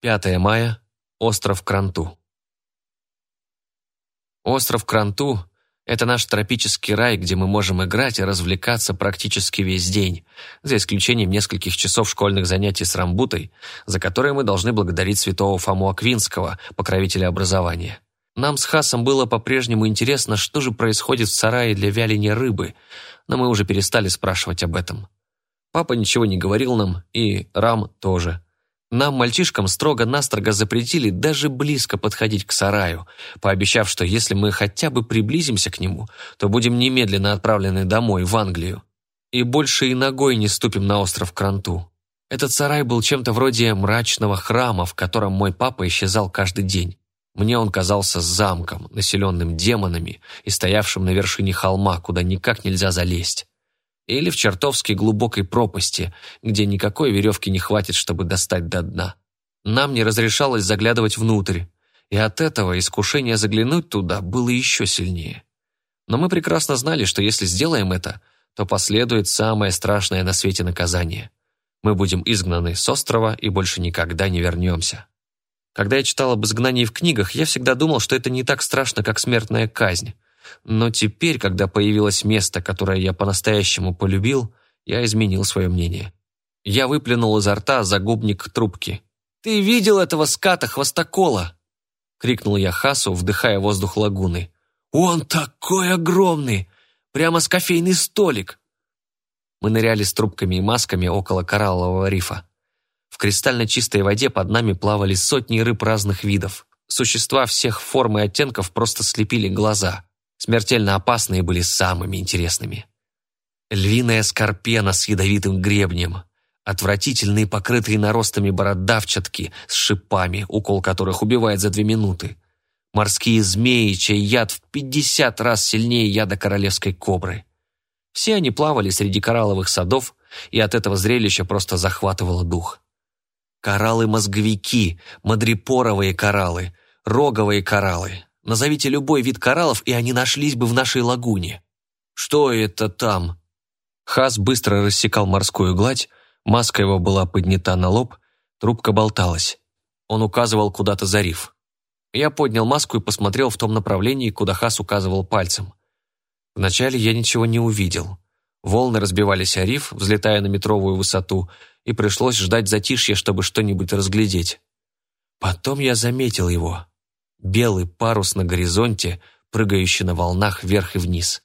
5 мая. Остров Кранту. Остров Кранту – это наш тропический рай, где мы можем играть и развлекаться практически весь день, за исключением нескольких часов школьных занятий с рамбутой, за которые мы должны благодарить святого Фому Аквинского, покровителя образования. Нам с Хасом было по-прежнему интересно, что же происходит в сарае для вяления рыбы, но мы уже перестали спрашивать об этом. Папа ничего не говорил нам, и Рам тоже – нам, мальчишкам, строго-настрого запретили даже близко подходить к сараю, пообещав, что если мы хотя бы приблизимся к нему, то будем немедленно отправлены домой, в Англию. И больше и ногой не ступим на остров Кранту. Этот сарай был чем-то вроде мрачного храма, в котором мой папа исчезал каждый день. Мне он казался замком, населенным демонами и стоявшим на вершине холма, куда никак нельзя залезть или в чертовски глубокой пропасти, где никакой веревки не хватит, чтобы достать до дна. Нам не разрешалось заглядывать внутрь, и от этого искушение заглянуть туда было еще сильнее. Но мы прекрасно знали, что если сделаем это, то последует самое страшное на свете наказание. Мы будем изгнаны с острова и больше никогда не вернемся. Когда я читал об изгнании в книгах, я всегда думал, что это не так страшно, как смертная казнь. Но теперь, когда появилось место, которое я по-настоящему полюбил, я изменил свое мнение. Я выплюнул изо рта загубник трубки. «Ты видел этого ската-хвостокола?» — крикнул я Хасу, вдыхая воздух лагуны. «Он такой огромный! Прямо с кофейный столик!» Мы ныряли с трубками и масками около кораллового рифа. В кристально чистой воде под нами плавали сотни рыб разных видов. Существа всех форм и оттенков просто слепили глаза. Смертельно опасные были самыми интересными. Львиная скорпена с ядовитым гребнем, отвратительные покрытые наростами бородавчатки с шипами, укол которых убивает за две минуты, морские змеи, чей яд в пятьдесят раз сильнее яда королевской кобры. Все они плавали среди коралловых садов, и от этого зрелища просто захватывало дух. Кораллы-мозговики, мадрипоровые кораллы, роговые кораллы, Назовите любой вид кораллов, и они нашлись бы в нашей лагуне. Что это там? Хас быстро рассекал морскую гладь, маска его была поднята на лоб, трубка болталась. Он указывал куда-то за риф. Я поднял маску и посмотрел в том направлении, куда Хас указывал пальцем. Вначале я ничего не увидел. Волны разбивались о риф, взлетая на метровую высоту, и пришлось ждать затишья, чтобы что-нибудь разглядеть. Потом я заметил его белый парус на горизонте, прыгающий на волнах вверх и вниз.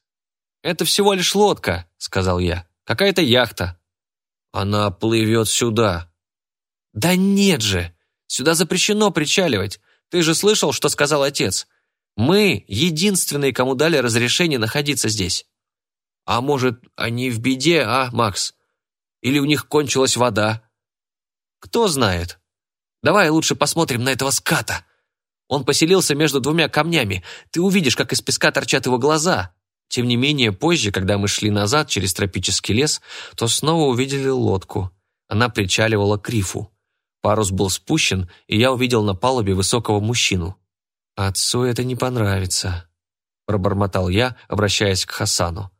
«Это всего лишь лодка», — сказал я. «Какая-то яхта». «Она плывет сюда». «Да нет же! Сюда запрещено причаливать. Ты же слышал, что сказал отец? Мы единственные, кому дали разрешение находиться здесь». «А может, они в беде, а, Макс? Или у них кончилась вода?» «Кто знает. Давай лучше посмотрим на этого ската», он поселился между двумя камнями. Ты увидишь, как из песка торчат его глаза. Тем не менее, позже, когда мы шли назад через тропический лес, то снова увидели лодку. Она причаливала к рифу. Парус был спущен, и я увидел на палубе высокого мужчину. «Отцу это не понравится», – пробормотал я, обращаясь к Хасану.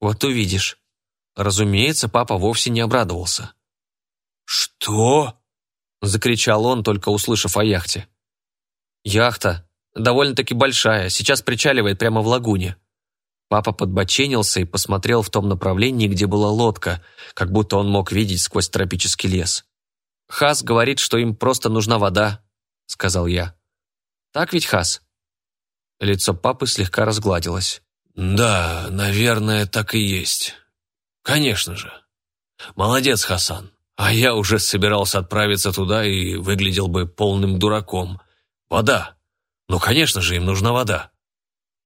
«Вот увидишь». Разумеется, папа вовсе не обрадовался. «Что?» – закричал он, только услышав о яхте. «Яхта. Довольно-таки большая. Сейчас причаливает прямо в лагуне». Папа подбоченился и посмотрел в том направлении, где была лодка, как будто он мог видеть сквозь тропический лес. «Хас говорит, что им просто нужна вода», — сказал я. «Так ведь, Хас?» Лицо папы слегка разгладилось. «Да, наверное, так и есть. Конечно же. Молодец, Хасан. А я уже собирался отправиться туда и выглядел бы полным дураком, Вода. Ну, конечно же, им нужна вода.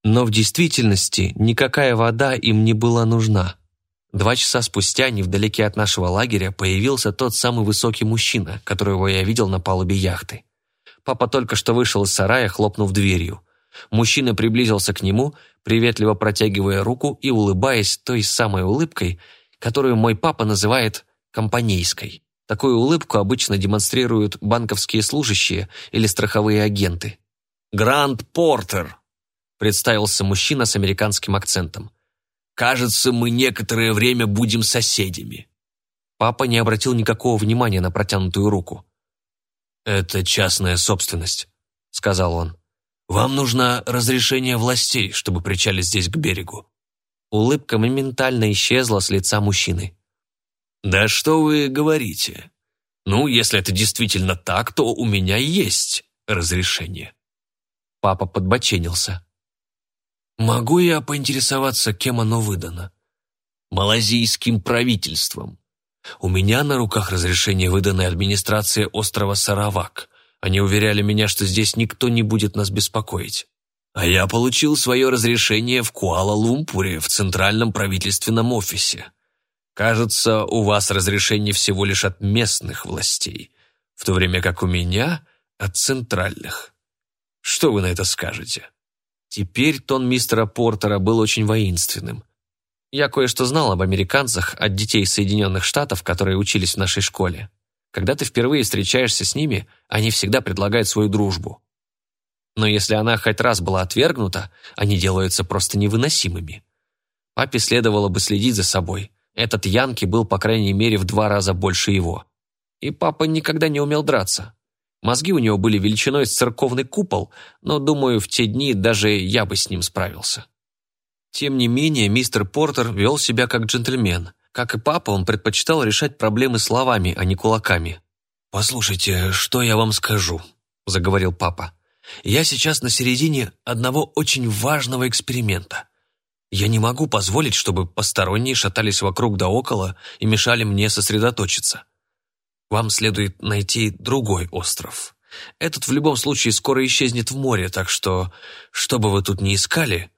Но в действительности никакая вода им не была нужна. Два часа спустя, невдалеке от нашего лагеря, появился тот самый высокий мужчина, которого я видел на палубе яхты. Папа только что вышел из сарая, хлопнув дверью. Мужчина приблизился к нему, приветливо протягивая руку и улыбаясь той самой улыбкой, которую мой папа называет «компанейской». Такую улыбку обычно демонстрируют банковские служащие или страховые агенты. «Гранд Портер», – представился мужчина с американским акцентом. «Кажется, мы некоторое время будем соседями». Папа не обратил никакого внимания на протянутую руку. «Это частная собственность», — сказал он. «Вам нужно разрешение властей, чтобы причалить здесь к берегу». Улыбка моментально исчезла с лица мужчины. «Да что вы говорите? Ну, если это действительно так, то у меня есть разрешение». Папа подбоченился. «Могу я поинтересоваться, кем оно выдано?» «Малазийским правительством. У меня на руках разрешение, выданное администрацией острова Саравак. Они уверяли меня, что здесь никто не будет нас беспокоить. А я получил свое разрешение в Куала-Лумпуре, в Центральном правительственном офисе. Кажется, у вас разрешение всего лишь от местных властей, в то время как у меня от центральных. Что вы на это скажете? Теперь тон мистера Портера был очень воинственным. Я кое-что знал об американцах от детей Соединенных Штатов, которые учились в нашей школе. Когда ты впервые встречаешься с ними, они всегда предлагают свою дружбу. Но если она хоть раз была отвергнута, они делаются просто невыносимыми. Папе следовало бы следить за собой. Этот Янки был, по крайней мере, в два раза больше его. И папа никогда не умел драться. Мозги у него были величиной с церковный купол, но, думаю, в те дни даже я бы с ним справился. Тем не менее, мистер Портер вел себя как джентльмен – как и папа, он предпочитал решать проблемы словами, а не кулаками. «Послушайте, что я вам скажу», — заговорил папа. «Я сейчас на середине одного очень важного эксперимента. Я не могу позволить, чтобы посторонние шатались вокруг да около и мешали мне сосредоточиться. Вам следует найти другой остров. Этот в любом случае скоро исчезнет в море, так что, что бы вы тут ни искали,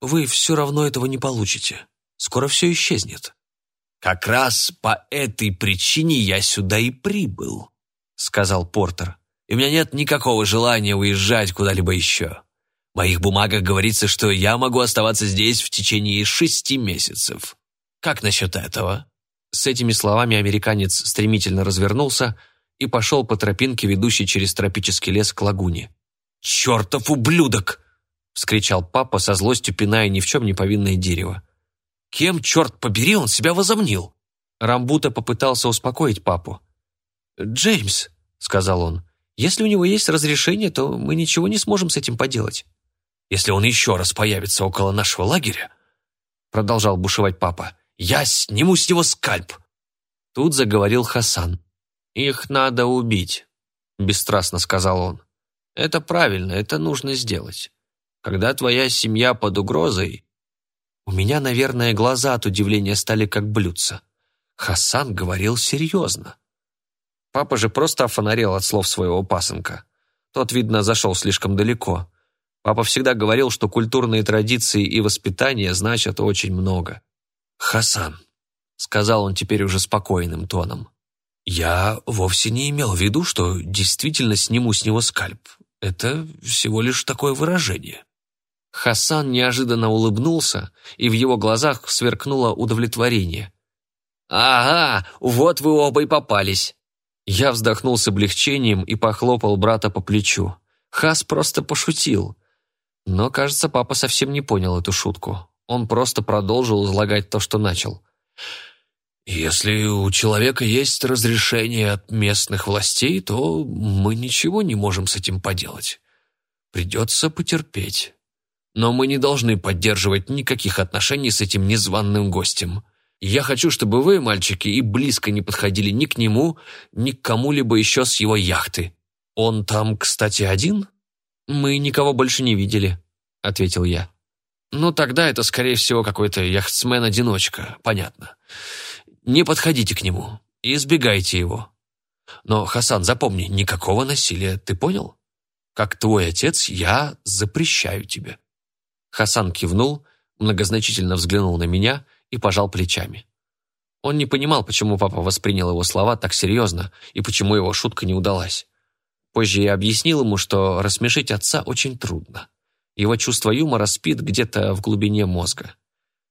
вы все равно этого не получите. Скоро все исчезнет. «Как раз по этой причине я сюда и прибыл», — сказал Портер. «И у меня нет никакого желания уезжать куда-либо еще. В моих бумагах говорится, что я могу оставаться здесь в течение шести месяцев. Как насчет этого?» С этими словами американец стремительно развернулся и пошел по тропинке, ведущей через тропический лес к лагуне. «Чертов ублюдок!» — вскричал папа со злостью, пиная ни в чем не повинное дерево. Кем, черт побери, он себя возомнил? Рамбута попытался успокоить папу. «Джеймс», — сказал он, — «если у него есть разрешение, то мы ничего не сможем с этим поделать». «Если он еще раз появится около нашего лагеря», — продолжал бушевать папа, — «я сниму с него скальп». Тут заговорил Хасан. «Их надо убить», — бесстрастно сказал он. «Это правильно, это нужно сделать. Когда твоя семья под угрозой, у меня, наверное, глаза от удивления стали как блюдца. Хасан говорил серьезно. Папа же просто офонарел от слов своего пасынка. Тот, видно, зашел слишком далеко. Папа всегда говорил, что культурные традиции и воспитание значат очень много. «Хасан», — сказал он теперь уже спокойным тоном, «я вовсе не имел в виду, что действительно сниму с него скальп. Это всего лишь такое выражение». Хасан неожиданно улыбнулся, и в его глазах сверкнуло удовлетворение. «Ага, вот вы оба и попались!» Я вздохнул с облегчением и похлопал брата по плечу. Хас просто пошутил. Но, кажется, папа совсем не понял эту шутку. Он просто продолжил излагать то, что начал. «Если у человека есть разрешение от местных властей, то мы ничего не можем с этим поделать. Придется потерпеть. Но мы не должны поддерживать никаких отношений с этим незваным гостем. Я хочу, чтобы вы, мальчики, и близко не подходили ни к нему, ни к кому-либо еще с его яхты. Он там, кстати, один? Мы никого больше не видели, ответил я. Ну, тогда это, скорее всего, какой-то яхтсмен-одиночка, понятно. Не подходите к нему, избегайте его. Но, Хасан, запомни, никакого насилия, ты понял? Как твой отец, я запрещаю тебе. Хасан кивнул, многозначительно взглянул на меня и пожал плечами. Он не понимал, почему папа воспринял его слова так серьезно и почему его шутка не удалась. Позже я объяснил ему, что рассмешить отца очень трудно. Его чувство юмора спит где-то в глубине мозга.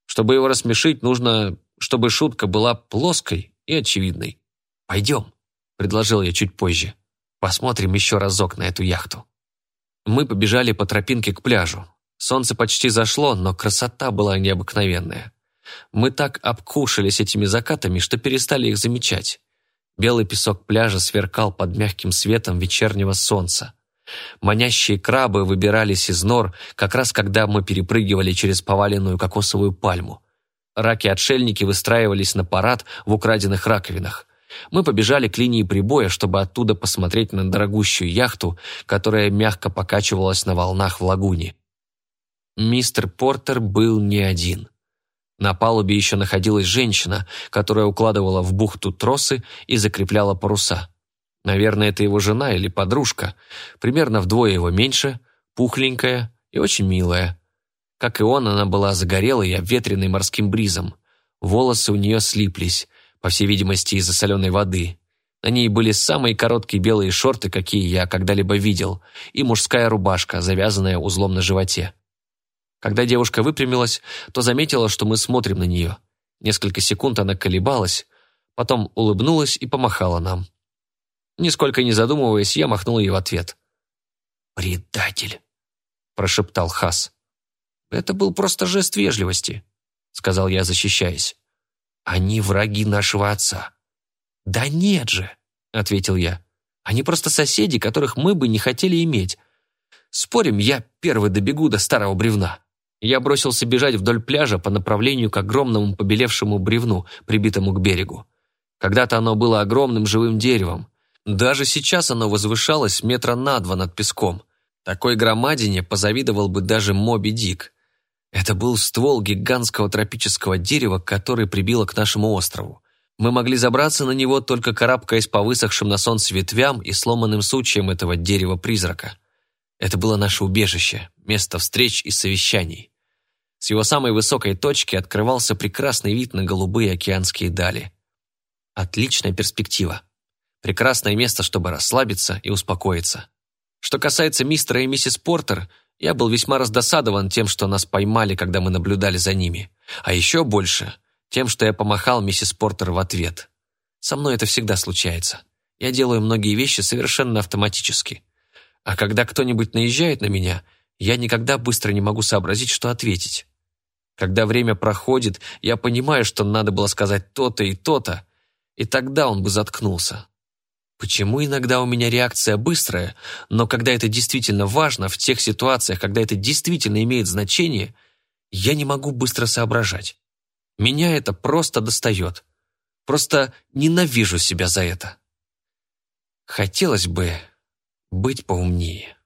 Чтобы его рассмешить, нужно, чтобы шутка была плоской и очевидной. «Пойдем», — предложил я чуть позже. «Посмотрим еще разок на эту яхту». Мы побежали по тропинке к пляжу. Солнце почти зашло, но красота была необыкновенная. Мы так обкушались этими закатами, что перестали их замечать. Белый песок пляжа сверкал под мягким светом вечернего солнца. Манящие крабы выбирались из нор, как раз когда мы перепрыгивали через поваленную кокосовую пальму. Раки-отшельники выстраивались на парад в украденных раковинах. Мы побежали к линии прибоя, чтобы оттуда посмотреть на дорогущую яхту, которая мягко покачивалась на волнах в лагуне. Мистер Портер был не один. На палубе еще находилась женщина, которая укладывала в бухту тросы и закрепляла паруса. Наверное, это его жена или подружка, примерно вдвое его меньше, пухленькая и очень милая. Как и он, она была загорелой и обветренной морским бризом. Волосы у нее слиплись, по всей видимости, из-за соленой воды. На ней были самые короткие белые шорты, какие я когда-либо видел, и мужская рубашка, завязанная узлом на животе. Когда девушка выпрямилась, то заметила, что мы смотрим на нее. Несколько секунд она колебалась, потом улыбнулась и помахала нам. Нисколько не задумываясь, я махнул ей в ответ. «Предатель!» – прошептал Хас. «Это был просто жест вежливости», – сказал я, защищаясь. «Они враги нашего отца». «Да нет же», – ответил я. «Они просто соседи, которых мы бы не хотели иметь. Спорим, я первый добегу до старого бревна». Я бросился бежать вдоль пляжа по направлению к огромному побелевшему бревну, прибитому к берегу. Когда-то оно было огромным живым деревом. Даже сейчас оно возвышалось метра на два над песком. Такой громадине позавидовал бы даже Моби Дик. Это был ствол гигантского тропического дерева, который прибило к нашему острову. Мы могли забраться на него, только карабкаясь по высохшим на солнце ветвям и сломанным сучьям этого дерева-призрака. Это было наше убежище, место встреч и совещаний. С его самой высокой точки открывался прекрасный вид на голубые океанские дали. Отличная перспектива. Прекрасное место, чтобы расслабиться и успокоиться. Что касается мистера и миссис Портер, я был весьма раздосадован тем, что нас поймали, когда мы наблюдали за ними. А еще больше тем, что я помахал миссис Портер в ответ. Со мной это всегда случается. Я делаю многие вещи совершенно автоматически. А когда кто-нибудь наезжает на меня, я никогда быстро не могу сообразить, что ответить. Когда время проходит, я понимаю, что надо было сказать то-то и то-то, и тогда он бы заткнулся. Почему иногда у меня реакция быстрая, но когда это действительно важно, в тех ситуациях, когда это действительно имеет значение, я не могу быстро соображать. Меня это просто достает. Просто ненавижу себя за это. Хотелось бы быть поумнее.